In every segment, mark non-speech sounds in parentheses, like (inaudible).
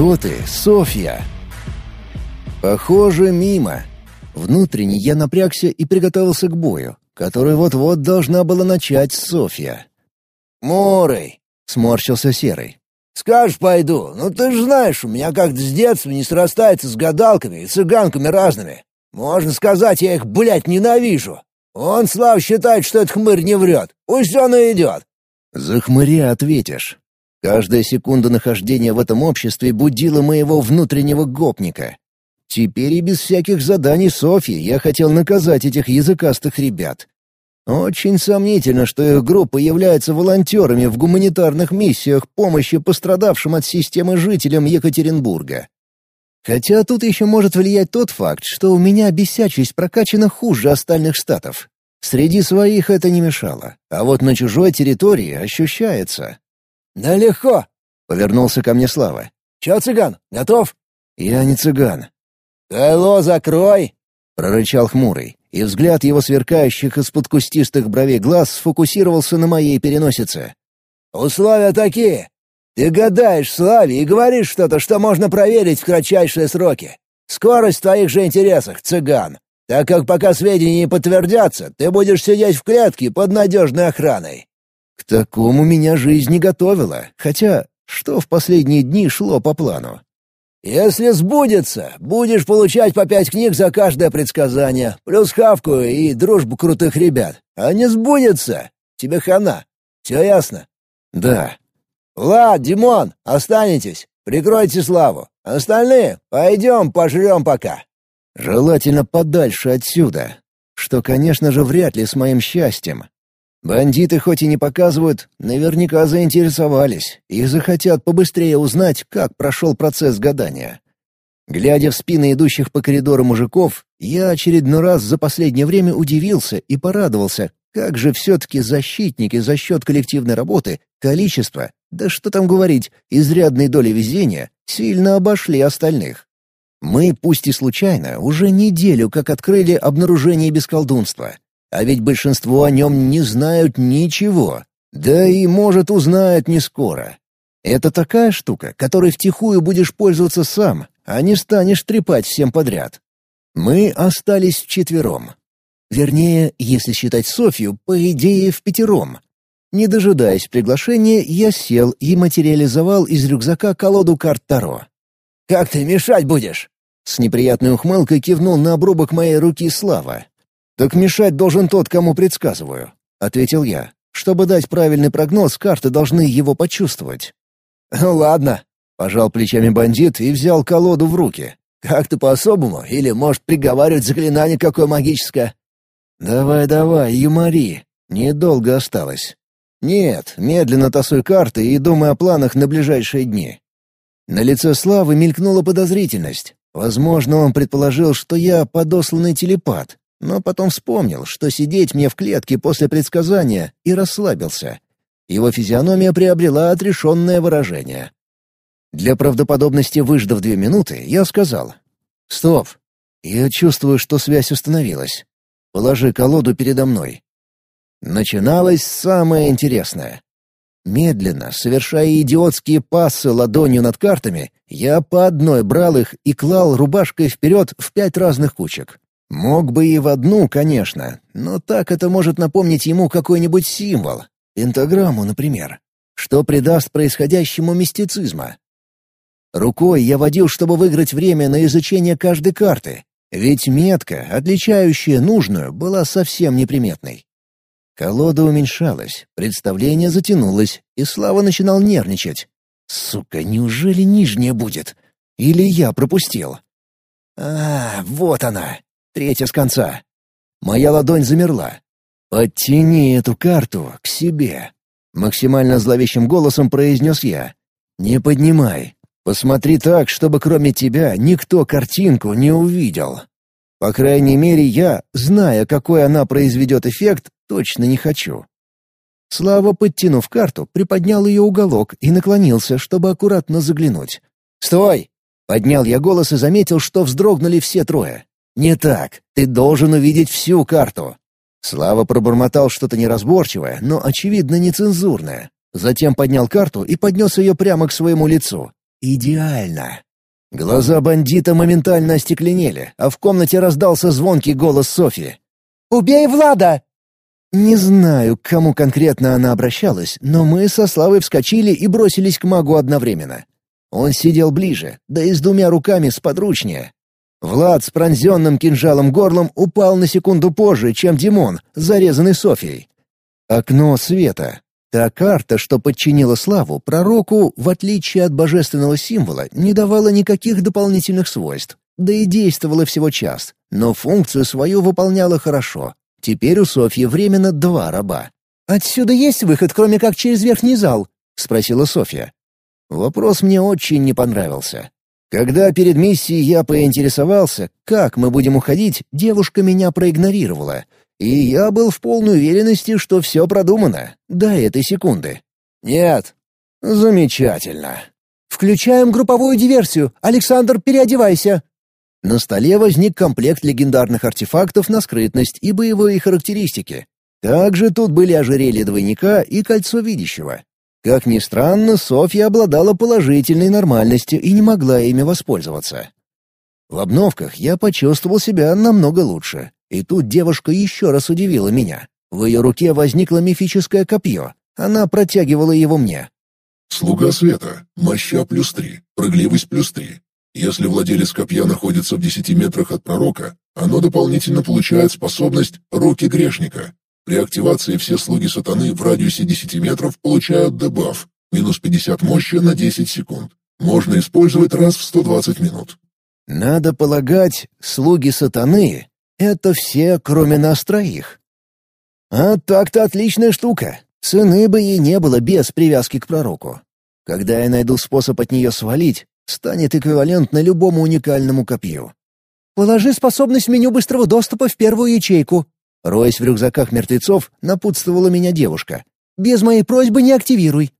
«Кто ты, Софья?» Похоже, мимо. Внутренне я напрягся и приготовился к бою, который вот-вот должна была начать Софья. «Мурой!» — сморщился Серый. «Скажешь, пойду. Ну ты же знаешь, у меня как-то с детства не срастается с гадалками и цыганками разными. Можно сказать, я их, блядь, ненавижу. Он, Слав, считает, что этот хмырь не врет. Пусть он и идет». «За хмыря ответишь». Каждая секунда нахождения в этом обществе будила моего внутреннего гопника. Теперь и без всяких заданий Софьи я хотел наказать этих языкастых ребят. Очень сомнительно, что их группа является волонтерами в гуманитарных миссиях помощи пострадавшим от системы жителям Екатеринбурга. Хотя тут еще может влиять тот факт, что у меня бесячесть прокачана хуже остальных штатов. Среди своих это не мешало, а вот на чужой территории ощущается. «Да легко!» — повернулся ко мне Слава. «Че, цыган, готов?» «Я не цыган». «Кайло закрой!» — прорычал хмурый, и взгляд его сверкающих из-под кустистых бровей глаз сфокусировался на моей переносице. «Условия такие. Ты гадаешь, Славе, и говоришь что-то, что можно проверить в кратчайшие сроки. Скорость в твоих же интересах, цыган. Так как пока сведения не подтвердятся, ты будешь сидеть в клетке под надежной охраной». К такому меня жизнь не готовила, хотя что в последние дни шло по плану. «Если сбудется, будешь получать по пять книг за каждое предсказание, плюс хавку и дружбу крутых ребят. А не сбудется, тебе хана. Все ясно?» «Да», «Влад, Димон, останетесь. Прикройте Славу. Остальные пойдем пожрем пока». «Желательно подальше отсюда. Что, конечно же, вряд ли с моим счастьем. Бандиты хоть и не показывают, наверняка заинтересовались и захотят побыстрее узнать, как прошел процесс гадания. Глядя в спины идущих по коридору мужиков, я очередной раз за последнее время удивился и порадовался, как же все-таки защитники за счет коллективной работы, количества, да что там говорить, изрядной доли везения, сильно обошли остальных. Мы, пусть и случайно, уже неделю как открыли обнаружение бесколдунства. А ведь большинство о нем не знают ничего. Да и, может, узнают не скоро. Это такая штука, которой втихую будешь пользоваться сам, а не станешь трепать всем подряд. Мы остались вчетвером. Вернее, если считать Софью, по идее, в пятером. Не дожидаясь приглашения, я сел и материализовал из рюкзака колоду карт Таро. «Как ты мешать будешь?» С неприятной ухмылкой кивнул на обрубок моей руки Слава. «Так мешать должен тот, кому предсказываю», — ответил я. «Чтобы дать правильный прогноз, карты должны его почувствовать». «Ладно», — пожал плечами бандит и взял колоду в руки. «Как-то по-особому? Или, может, приговаривать заклинание какое магическое?» «Давай-давай, юмори. Недолго осталось. Нет, медленно тасуй карты и думай о планах на ближайшие дни». На лице Славы мелькнула подозрительность. Возможно, он предположил, что я подосланный телепат, но потом вспомнил, что сидеть мне в клетке после предсказания, и расслабился. Его физиономия приобрела отрешенное выражение. Для правдоподобности выждав две минуты, я сказал. «Стоп. Я чувствую, что связь установилась. Положи колоду передо мной». Начиналось самое интересное. Медленно, совершая идиотские пассы ладонью над картами, я по одной брал их и клал рубашкой вперед в пять разных кучек. Мог бы и в одну, конечно, но так это может напомнить ему какой-нибудь символ, пентаграмму, например, что придаст происходящему мистицизма. Рукой я водил, чтобы выиграть время на изучение каждой карты, ведь метка, отличающая нужную, была совсем неприметной. Колода уменьшалась, представление затянулось, и Слава начинал нервничать. «Сука, неужели нижняя будет? Или я пропустил?» «А, вот она, третья с конца». Моя ладонь замерла. «Подтяни эту карту к себе», — максимально зловещим голосом произнес я. «Не поднимай, Посмотри так, чтобы кроме тебя никто картинку не увидел. По крайней мере, я, зная, какой она произведет эффект, точно не хочу. Слава, подтянув карту, приподнял ее уголок и наклонился, чтобы аккуратно заглянуть. «Стой!» — поднял я голос и заметил, что вздрогнули все трое. «Не так. Ты должен увидеть всю карту». Слава пробормотал что-то неразборчивое, но, очевидно, нецензурное. Затем поднял карту и поднес ее прямо к своему лицу. идеально. Глаза бандита моментально остекленели, а в комнате раздался звонкий голос Софи. «Убей Влада!» Не знаю, к кому конкретно она обращалась, но мы со Славой вскочили и бросились к магу одновременно. Он сидел ближе, да и с двумя руками сподручнее. Влад с пронзенным кинжалом горлом упал на секунду позже, чем Димон, зарезанный Софией. Окно света. Та карта, что подчинила славу, пророку, в отличие от божественного символа, не давала никаких дополнительных свойств. Да и действовала всего час, но функцию свою выполняла хорошо. Теперь у Софьи временно два раба. «Отсюда есть выход, кроме как через верхний зал?» — спросила Софья. Вопрос мне очень не понравился. Когда перед миссией я поинтересовался, как мы будем уходить, девушка меня проигнорировала — и я был в полной уверенности, что все продумано. До этой секунды. «Нет». «Замечательно». «Включаем групповую диверсию. Александр, переодевайся». На столе возник комплект легендарных артефактов на скрытность и боевые характеристики. Также тут были ожерелье двойника и кольцо видящего. Как ни странно, Софья обладала положительной нормальностью и не могла ими воспользоваться. В обновках я почувствовал себя намного лучше. И тут девушка еще раз удивила меня. В ее руке возникло мифическое копье. Она протягивала его мне. «Слуга света. Моща плюс три. Прыгливость плюс три. Если владелец копья находится в десяти метрах от пророка, оно дополнительно получает способность «Руки грешника». При активации все слуги сатаны в радиусе 10 метров получают дебаф, минус 50 мощи на 10 секунд. Можно использовать раз в 120 минут. Надо полагать, слуги сатаны это все, кроме нас троих. А так-то отличная штука. Цены бы ей не было без привязки к пророку. Когда я найду способ от нее свалить, станет эквивалентно любому уникальному копью. «Положи способность меню быстрого доступа в первую ячейку». Роясь в рюкзаках мертвецов, напутствовала меня девушка. «Без моей просьбы не активируй».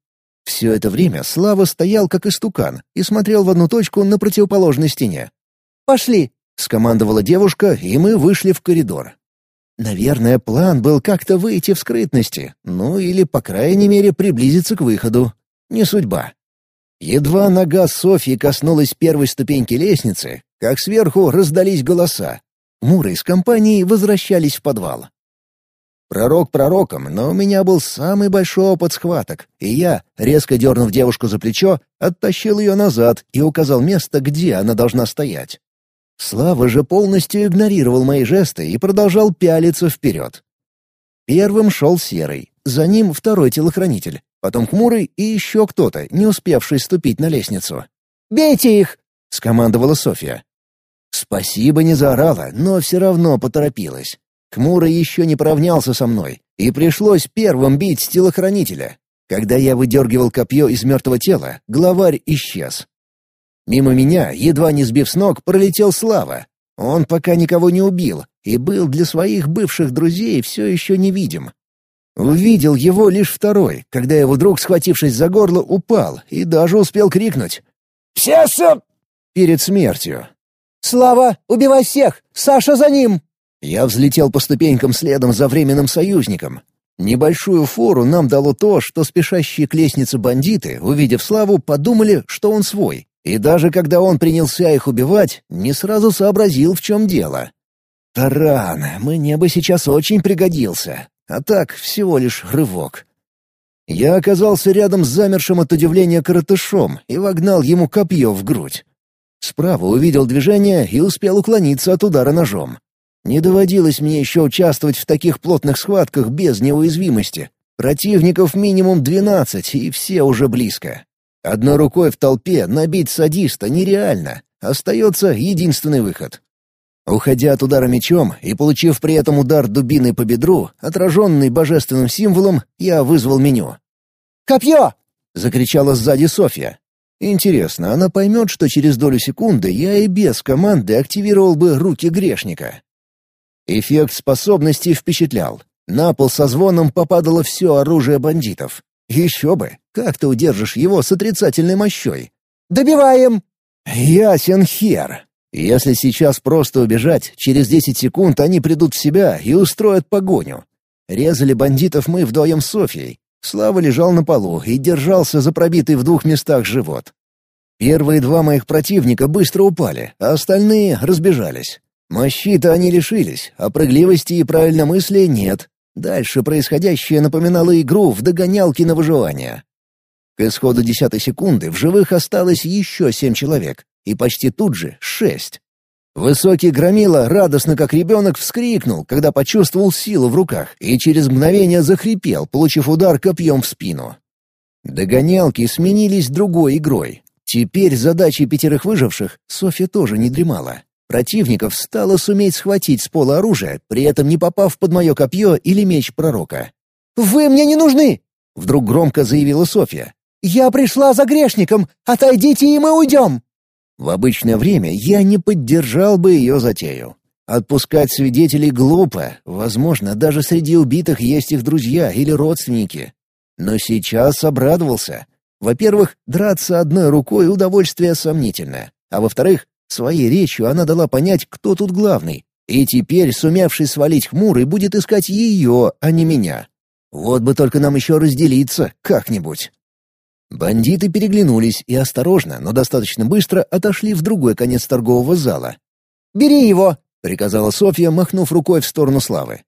Все это время Слава стоял как истукан и смотрел в одну точку на противоположной стене. «Пошли!» — скомандовала девушка, и мы вышли в коридор. Наверное, план был как-то выйти в скрытности, ну или, по крайней мере, приблизиться к выходу. Не судьба. Едва нога Софьи коснулась первой ступеньки лестницы, как сверху раздались голоса. Муры с компанией возвращались в подвал. Пророк пророком, но у меня был самый большой опыт схваток, и я, резко дернув девушку за плечо, оттащил ее назад и указал место, где она должна стоять. Слава же полностью игнорировал мои жесты и продолжал пялиться вперед. Первым шел Серый, за ним второй телохранитель, потом Хмурый и еще кто-то, не успевший ступить на лестницу. «Бейте их!» — скомандовала Софья. Спасибо не заорала, но все равно поторопилась. Хмурый еще не поравнялся со мной, и пришлось первым бить телохранителя. Когда я выдергивал копье из мертвого тела, главарь исчез. Мимо меня, едва не сбив с ног, пролетел Слава. Он пока никого не убил и был для своих бывших друзей все еще невидим. Увидел его лишь второй, когда его друг, схватившись за горло, упал и даже успел крикнуть «Все с...» перед смертью. «Слава, убивай всех! Саша за ним!» Я взлетел по ступенькам следом за временным союзником. Небольшую фору нам дало то, что спешащие к лестнице бандиты, увидев Славу, подумали, что он свой, и даже когда он принялся их убивать, не сразу сообразил, в чем дело. Таран, мне бы сейчас очень пригодился, а так всего лишь рывок. Я оказался рядом с замершим от удивления коротышом и вогнал ему копье в грудь. Справа увидел движение и успел уклониться от удара ножом. Не доводилось мне еще участвовать в таких плотных схватках без неуязвимости. Противников минимум двенадцать, и все уже близко. Одной рукой в толпе набить садиста нереально. Остается единственный выход. Уходя от удара мечом и получив при этом удар дубиной по бедру, отраженный божественным символом, я вызвал меню. «Копье!» — закричала сзади Софья. Интересно, она поймет, что через долю секунды я и без команды активировал бы руки грешника. Эффект способности впечатлял. На пол со звоном попадало все оружие бандитов. Еще бы, как ты удержишь его с отрицательной мощой? Добиваем! Ясен хер. Если сейчас просто убежать, через десять секунд они придут в себя и устроят погоню. Резали бандитов мы вдвоем с Софьей. Слава лежал на полу и держался за пробитый в двух местах живот. Первые два моих противника быстро упали, а остальные разбежались. Мощи-то они лишились, а прыгливости и правильномыслия нет. Дальше происходящее напоминало игру в догонялки на выживание. К исходу десятой секунды в живых осталось еще семь человек, и почти тут же шесть. Высокий громила радостно как ребенок вскрикнул, когда почувствовал силу в руках, и через мгновение захрипел, получив удар копьем в спину. Догонялки сменились другой игрой. Теперь задачей пятерых выживших Софья тоже не дремала. Противников стало суметь схватить с пола оружие, при этом не попав под мое копье или меч пророка. «Вы мне не нужны!» — вдруг громко заявила Софья. «Я пришла за грешником! Отойдите, и мы уйдем!» В обычное время я не поддержал бы ее затею. Отпускать свидетелей глупо, возможно, даже среди убитых есть их друзья или родственники. Но сейчас обрадовался. Во-первых, драться одной рукой удовольствие сомнительное, а во-вторых, Своей речью она дала понять, кто тут главный, и теперь, сумевший свалить хмурый, будет искать ее, а не меня. Вот бы только нам еще разделиться как-нибудь. Бандиты переглянулись и осторожно, но достаточно быстро отошли в другой конец торгового зала. «Бери его!» — приказала Софья, махнув рукой в сторону Славы.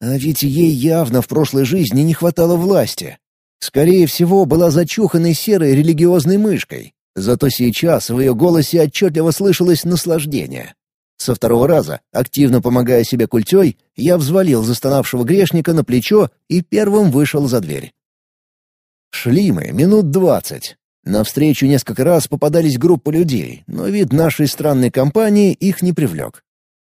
А ведь ей явно в прошлой жизни не хватало власти. Скорее всего, была зачуханной серой религиозной мышкой. Зато сейчас в ее голосе отчетливо слышалось наслаждение. Со второго раза, активно помогая себе культей, я взвалил застонавшего грешника на плечо и первым вышел за дверь. Шли мы минут двадцать. Навстречу несколько раз попадались группы людей, но вид нашей странной компании их не привлек.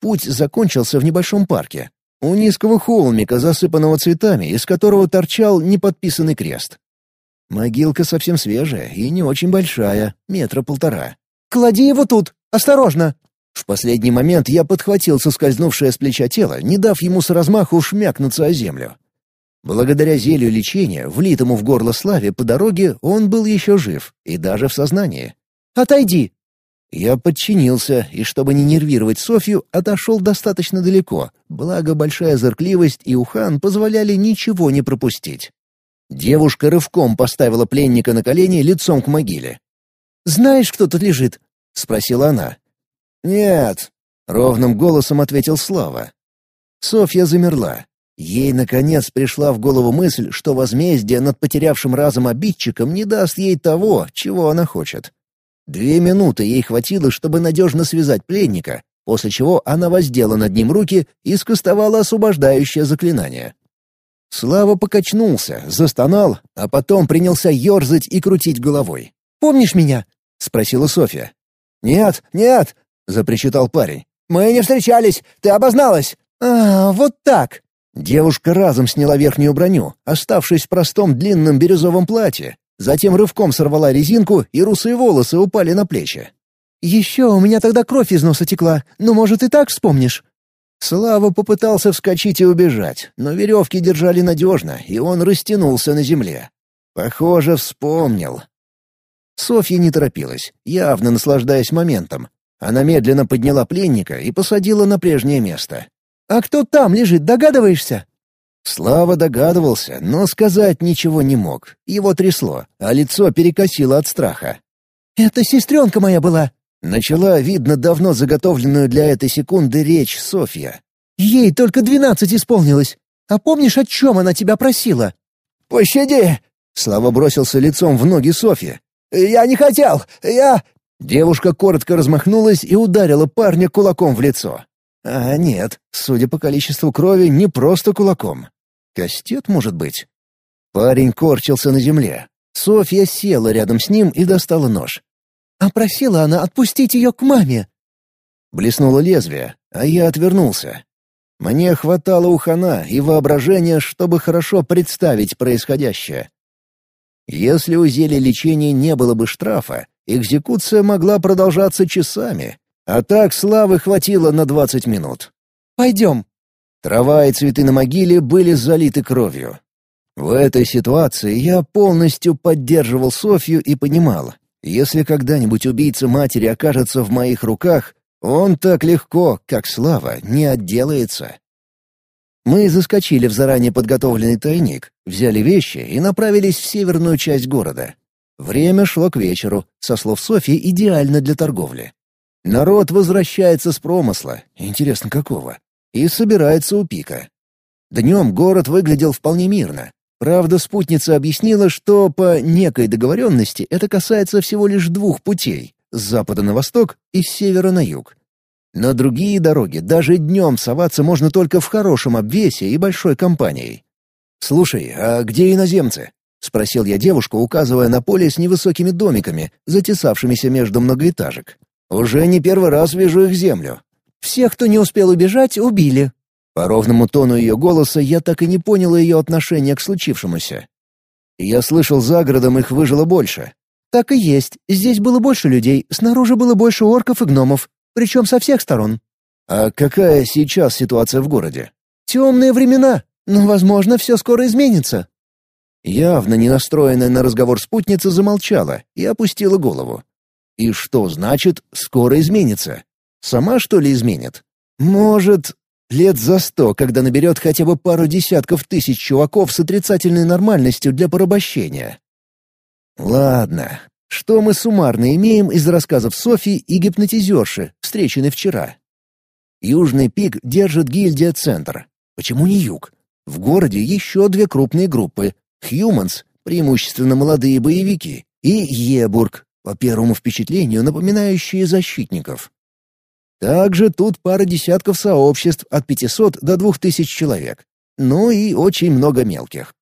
Путь закончился в небольшом парке. У низкого холмика, засыпанного цветами, из которого торчал неподписанный крест. Могилка совсем свежая и не очень большая, метра полтора. «Клади его тут! Осторожно!» В последний момент я подхватил соскользнувшее с плеча тело, не дав ему с размаху шмякнуться о землю. Благодаря зелью лечения, влитому в горло Славе по дороге, он был еще жив и даже в сознании. «Отойди!» Я подчинился и, чтобы не нервировать Софью, отошел достаточно далеко, благо большая зыркливость и ухан позволяли ничего не пропустить. Девушка рывком поставила пленника на колени лицом к могиле. «Знаешь, кто тут лежит?» — спросила она. «Нет», — ровным голосом ответил Слава. Софья замерла. Ей, наконец, пришла в голову мысль, что возмездие над потерявшим разум обидчиком не даст ей того, чего она хочет. Две минуты ей хватило, чтобы надежно связать пленника, после чего она воздела над ним руки и скостовала освобождающее заклинание. Слава покачнулся, застонал, а потом принялся ерзать и крутить головой. «Помнишь меня?» — спросила Софья. «Нет, нет!» — запричитал парень. «Мы не встречались, ты обозналась!» «А, вот так!» Девушка разом сняла верхнюю броню, оставшись в простом длинном бирюзовом платье. Затем рывком сорвала резинку, и русые волосы упали на плечи. «Еще у меня тогда кровь из носа текла. Ну, может, и так вспомнишь?» Слава попытался вскочить и убежать, но веревки держали надежно, и он растянулся на земле. Похоже, вспомнил. Софья не торопилась, явно наслаждаясь моментом. Она медленно подняла пленника и посадила на прежнее место. «А кто там лежит, догадываешься?» Слава догадывался, но сказать ничего не мог. Его трясло, а лицо перекосило от страха. «Это сестренка моя была», Начала, видно, давно заготовленную для этой секунды речь Софья. «Ей только двенадцать исполнилось. А помнишь, о чем она тебя просила?» «Пощади!» — Слава бросился лицом в ноги Софьи. «Я не хотел! Я...» Девушка коротко размахнулась и ударила парня кулаком в лицо. А нет, судя по количеству крови, не просто кулаком. Кастет, может быть? Парень корчился на земле. Софья села рядом с ним и достала нож. А просила она отпустить ее к маме. Блеснуло лезвие, а я отвернулся. Мне хватало ухана и воображения, чтобы хорошо представить происходящее. Если у зелья лечения не было бы штрафа, экзекуция могла продолжаться часами, а так славы хватило на двадцать минут. «Пойдем». Трава и цветы на могиле были залиты кровью. В этой ситуации я полностью поддерживал Софью и понимал, если когда-нибудь убийца матери окажется в моих руках, он так легко, как Слава, не отделается. Мы заскочили в заранее подготовленный тайник, взяли вещи и направились в северную часть города. Время шло к вечеру, со слов Софьи, идеально для торговли. Народ возвращается с промысла, интересно какого, и собирается у пика. Днем город выглядел вполне мирно. Правда, спутница объяснила, что по некой договоренности это касается всего лишь двух путей — с запада на восток и с севера на юг. На другие дороги даже днем соваться можно только в хорошем обвесе и большой компанией. «Слушай, а где иноземцы?» — спросил я девушку, указывая на поле с невысокими домиками, затесавшимися между многоэтажек. «Уже не первый раз вижу их землю». «Всех, кто не успел убежать, убили», по ровному тону ее голоса я так и не понял ее отношения к случившемуся. Я слышал, за городом их выжило больше. Так и есть. Здесь было больше людей, снаружи было больше орков и гномов, причем со всех сторон. А какая сейчас ситуация в городе? Темные времена, но, возможно, все скоро изменится. Явно не настроенная на разговор спутница замолчала и опустила голову. И что значит «скоро изменится»? Сама, что ли, изменит? Может, Лет за сто, когда наберет хотя бы пару десятков тысяч чуваков с отрицательной нормальностью для порабощения. Ладно, что мы суммарно имеем из рассказов Софии и гипнотизерши, встреченной вчера? Южный пик держит гильдия «Центр». Почему не юг? В городе еще две крупные группы — «Хьюманс», преимущественно молодые боевики, и «Ебург», по первому впечатлению напоминающие защитников. Также тут пара десятков сообществ от 500 до 2000 человек. Ну и очень много мелких.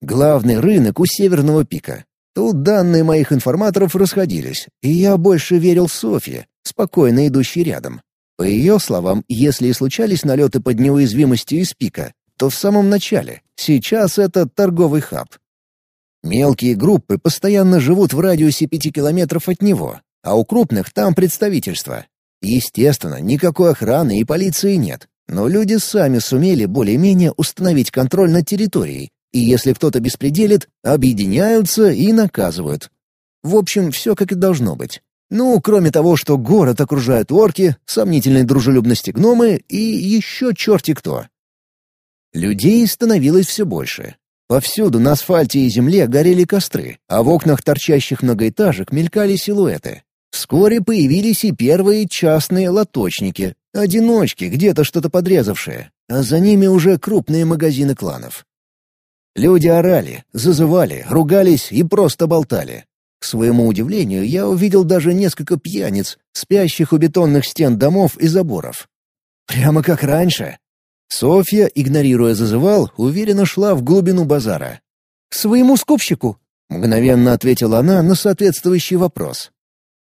Главный рынок у Северного пика. Тут данные моих информаторов расходились, и я больше верил Софье, спокойно идущей рядом. По ее словам, если и случались налеты под неуязвимостью из пика, то в самом начале. Сейчас это торговый хаб. Мелкие группы постоянно живут в радиусе пяти километров от него, а у крупных там представительство. Естественно, никакой охраны и полиции нет, но люди сами сумели более-менее установить контроль над территорией, и если кто-то беспределит, объединяются и наказывают. В общем, все как и должно быть. Ну, кроме того, что город окружают орки, сомнительной дружелюбности гномы и еще черти кто. Людей становилось все больше. Повсюду на асфальте и земле горели костры, а в окнах торчащих многоэтажек мелькали силуэты. Вскоре появились и первые частные лоточники, одиночки, где-то что-то подрезавшие, а за ними уже крупные магазины кланов. Люди орали, зазывали, ругались и просто болтали. К своему удивлению, я увидел даже несколько пьяниц, спящих у бетонных стен домов и заборов. Прямо как раньше. Софья, игнорируя зазывал, уверенно шла в глубину базара. «К своему скупщику!» — мгновенно ответила она на соответствующий вопрос.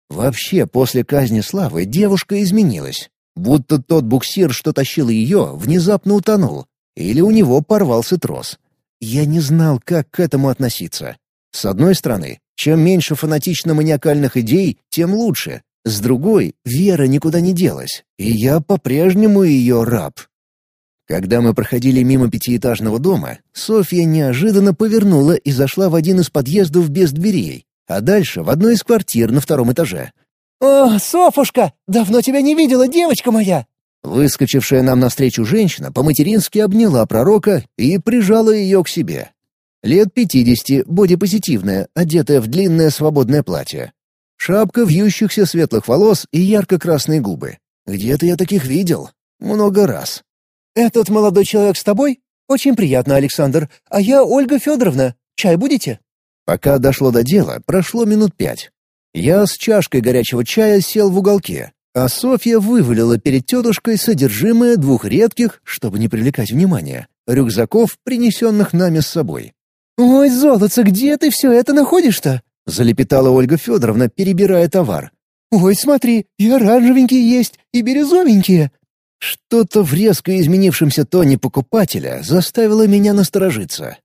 Вообще, после казни Славы девушка изменилась. Будто тот буксир, что тащил ее, внезапно утонул. Или у него порвался трос. Я не знал, как к этому относиться. С одной стороны, чем меньше фанатично-маниакальных идей, тем лучше. С другой, вера никуда не делась, и я по-прежнему ее раб. Когда мы проходили мимо пятиэтажного дома, Софья неожиданно повернула и зашла в один из подъездов без дверей, а дальше в одной из квартир на втором этаже. «О, Софушка! Давно тебя не видела, девочка моя!» Выскочившая нам навстречу женщина по-матерински обняла пророка и прижала ее к себе. Лет пятидесяти, бодипозитивная, одетая в длинное свободное платье. Шапка вьющихся светлых волос и ярко-красные губы. Где-то я таких видел. Много раз. «Этот молодой человек с тобой? Очень приятно, Александр. А я Ольга Федоровна. Чай будете?» Пока дошло до дела, прошло минут пять. Я с чашкой горячего чая сел в уголке, а Софья вывалила перед тетушкой содержимое двух редких, чтобы не привлекать внимания, рюкзаков, принесенных нами с собой. «Ой, золотце, где ты все это находишь-то?» — залепетала Ольга Федоровна, перебирая товар. «Ой, смотри, и оранжевенькие есть, и бирюзовенькие». Что-то в резко изменившемся тоне покупателя заставило меня насторожиться.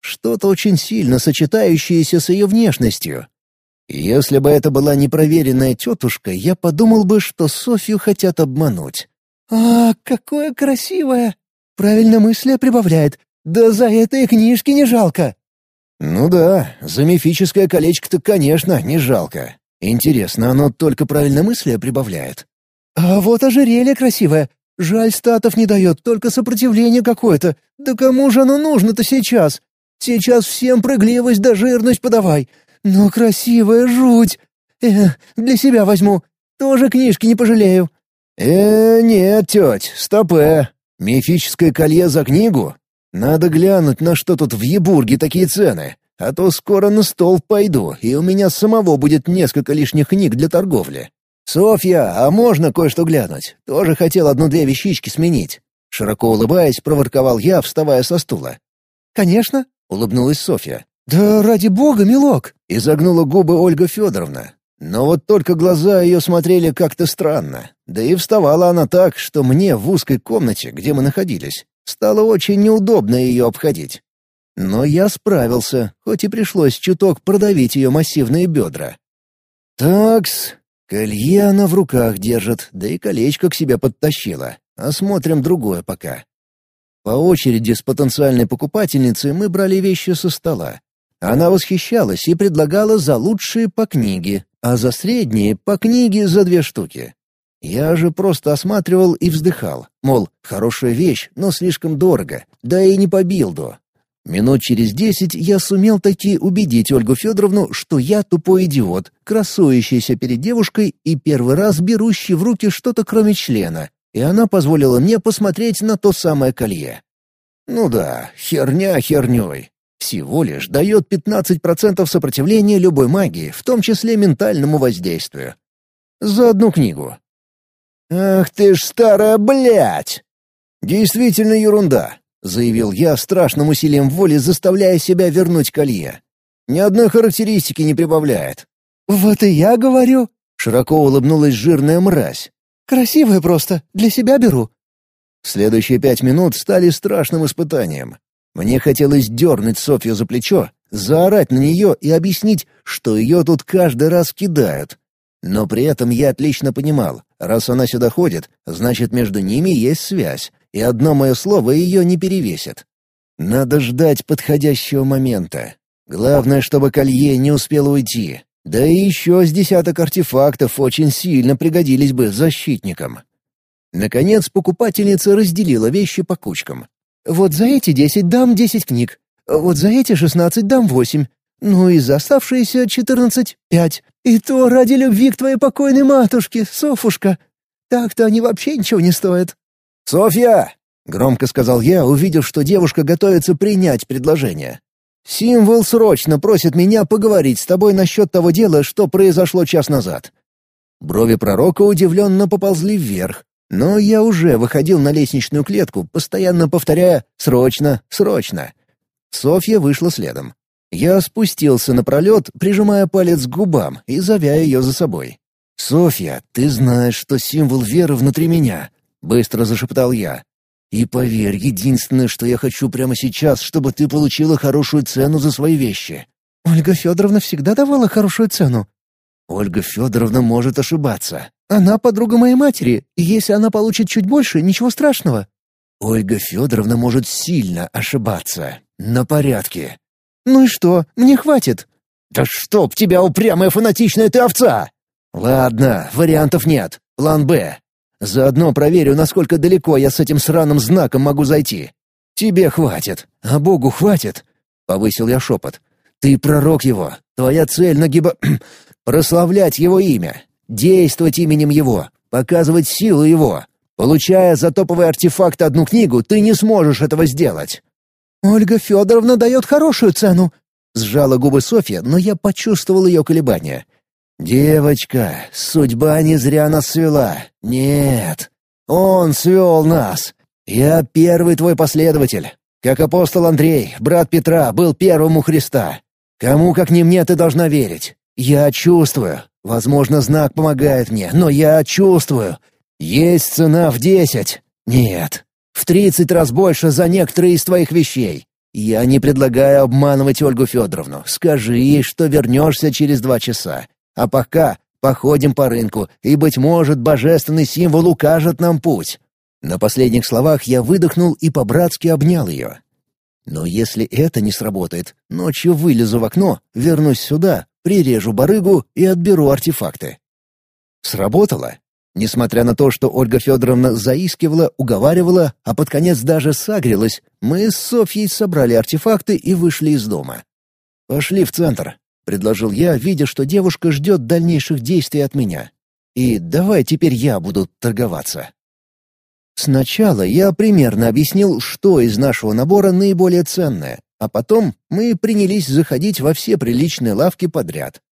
Что-то очень сильно сочетающееся с ее внешностью. Если бы это была непроверенная тетушка, я подумал бы, что Софью хотят обмануть. «А, какое красивое!» «Правильно мысли прибавляет. Да за этой книжки не жалко!» «Ну да, за мифическое колечко-то, конечно, не жалко. Интересно, оно только правильно мысли прибавляет?» «А вот ожерелье красивое. Жаль, статов не дает, только сопротивление какое-то. Да кому же оно нужно-то сейчас? Сейчас всем прыгливость да жирность подавай. «Ну, красивая жуть! Э, для себя возьму. Тоже книжки не пожалею». «Э, нет, теть, стопэ. Мифическое колье за книгу? Надо глянуть, на что тут в Ебурге такие цены. А то скоро на стол пойду, и у меня самого будет несколько лишних книг для торговли. Софья, а можно кое-что глянуть? Тоже хотел одну-две вещички сменить». Широко улыбаясь, проворковал я, вставая со стула. «Конечно», — улыбнулась Софья. «Да ради бога, милок!» — изогнула губы Ольга Федоровна. Но вот только глаза ее смотрели как-то странно. Да и вставала она так, что мне в узкой комнате, где мы находились, стало очень неудобно ее обходить. Но я справился, хоть и пришлось чуток продавить ее массивные бедра. Такс, колье она в руках держит, да и колечко к себе подтащила. Осмотрим другое пока. По очереди с потенциальной покупательницей мы брали вещи со стола. Она восхищалась и предлагала за лучшие по книге, а за средние — по книге за две штуки. Я же просто осматривал и вздыхал, мол, хорошая вещь, но слишком дорого, да и не по билду. Минут через десять я сумел таки убедить Ольгу Федоровну, что я тупой идиот, красующийся перед девушкой и первый раз берущий в руки что-то кроме члена, и она позволила мне посмотреть на то самое колье. Ну да, херня херней. Всего лишь дает 15% сопротивления любой магии, в том числе ментальному воздействию. За одну книгу. «Ах ты ж старая блядь!» «Действительно ерунда», — заявил я страшным усилием воли, заставляя себя вернуть колье. «Ни одной характеристики не прибавляет». «Вот и я говорю», — широко улыбнулась жирная мразь. «Красивая просто, для себя беру». Следующие пять минут стали страшным испытанием. Мне хотелось дернуть Софью за плечо, заорать на нее и объяснить, что ее тут каждый раз кидают. Но при этом я отлично понимал, раз она сюда ходит, значит, между ними есть связь, и одно мое слово ее не перевесит. Надо ждать подходящего момента. Главное, чтобы колье не успело уйти. Да и еще с десяток артефактов очень сильно пригодились бы защитникам. Наконец, покупательница разделила вещи по кучкам. Вот за эти десять дам десять книг. Вот за эти шестнадцать дам восемь. Ну и за оставшиеся четырнадцать — пять. И то ради любви к твоей покойной матушке, Софушка. Так-то они вообще ничего не стоят». «Софья!» — громко сказал я, увидев, что девушка готовится принять предложение. «Символ срочно просит меня поговорить с тобой насчет того дела, что произошло час назад». Брови пророка удивленно поползли вверх, но я уже выходил на лестничную клетку, постоянно повторяя «срочно, срочно». Софья вышла следом. Я спустился на пролет, прижимая палец к губам и зовя ее за собой. «Софья, ты знаешь, что символ веры внутри меня», — быстро зашептал я. «И поверь, единственное, что я хочу прямо сейчас, чтобы ты получила хорошую цену за свои вещи». «Ольга Федоровна всегда давала хорошую цену». «Ольга Федоровна может ошибаться. Она подруга моей матери, и если она получит чуть больше, ничего страшного». «Ольга Федоровна может сильно ошибаться. На порядке». «Ну и что? Мне хватит». «Да чтоб тебя, упрямая фанатичная ты овца!» «Ладно, вариантов нет. План «Б». Заодно проверю, насколько далеко я с этим сраным знаком могу зайти. Тебе хватит, а Богу хватит?» — повысил я шепот. «Ты пророк его. Твоя цель нагиба... (clears throat) прославлять его имя. Действовать именем его, показывать силу его. Получая за топовый артефакт одну книгу, ты не сможешь этого сделать. «Ольга Федоровна дает хорошую цену», — сжала губы Софья, но я почувствовал ее колебания. «Девочка, судьба не зря нас свела. Нет, он свел нас. Я первый твой последователь. Как апостол Андрей, брат Петра, был первым у Христа. Кому, как не мне, ты должна верить. Я чувствую, Возможно, знак помогает мне, но я чувствую. Есть цена в десять. Нет, в тридцать раз больше за некоторые из твоих вещей. Я не предлагаю обманывать Ольгу Федоровну. Скажи ей, что вернешься через два часа. А пока походим по рынку, и, быть может, божественный символ укажет нам путь». На последних словах я выдохнул и по-братски обнял ее. Но если это не сработает, ночью вылезу в окно, вернусь сюда, прирежу барыгу и отберу артефакты. Сработало. Несмотря на то, что Ольга Федоровна заискивала, уговаривала, а под конец даже сагрилась, мы с Софьей собрали артефакты и вышли из дома. «Пошли в центр», — предложил я, видя, что девушка ждет дальнейших действий от меня. «И давай теперь я буду торговаться». Сначала я примерно объяснил, что из нашего набора наиболее ценное, а потом мы принялись заходить во все приличные лавки подряд.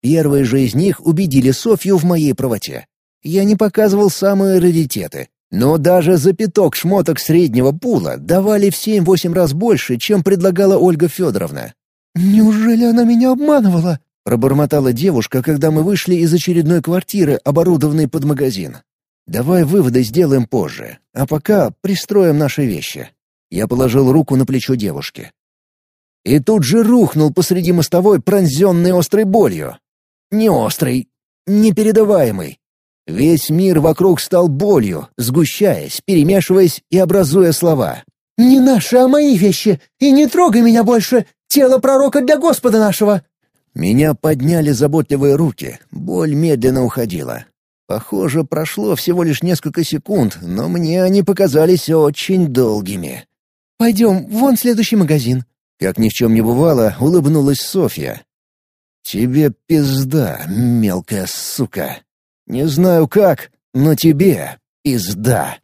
Первые же из них убедили Софью в моей правоте. Я не показывал самые раритеты, но даже за пяток шмоток среднего пула давали в семь-восемь раз больше, чем предлагала Ольга Федоровна. «Неужели она меня обманывала?» — пробормотала девушка, когда мы вышли из очередной квартиры, оборудованной под магазин. Давай выводы сделаем позже, а пока пристроим наши вещи. Я положил руку на плечо девушки. И тут же рухнул посреди мостовой, пронзенный острой болью. Не острый, непередаваемый. Весь мир вокруг стал болью, сгущаясь, перемешиваясь и образуя слова. «Не наши, а мои вещи! И не трогай меня больше! Тело пророка для Господа нашего!» Меня подняли заботливые руки, боль медленно уходила. Похоже, прошло всего лишь несколько секунд, но мне они показались очень долгими. «Пойдем, вон следующий магазин». Как ни в чем не бывало, улыбнулась Софья. «Тебе пизда, мелкая сука. Не знаю как, но тебе пизда».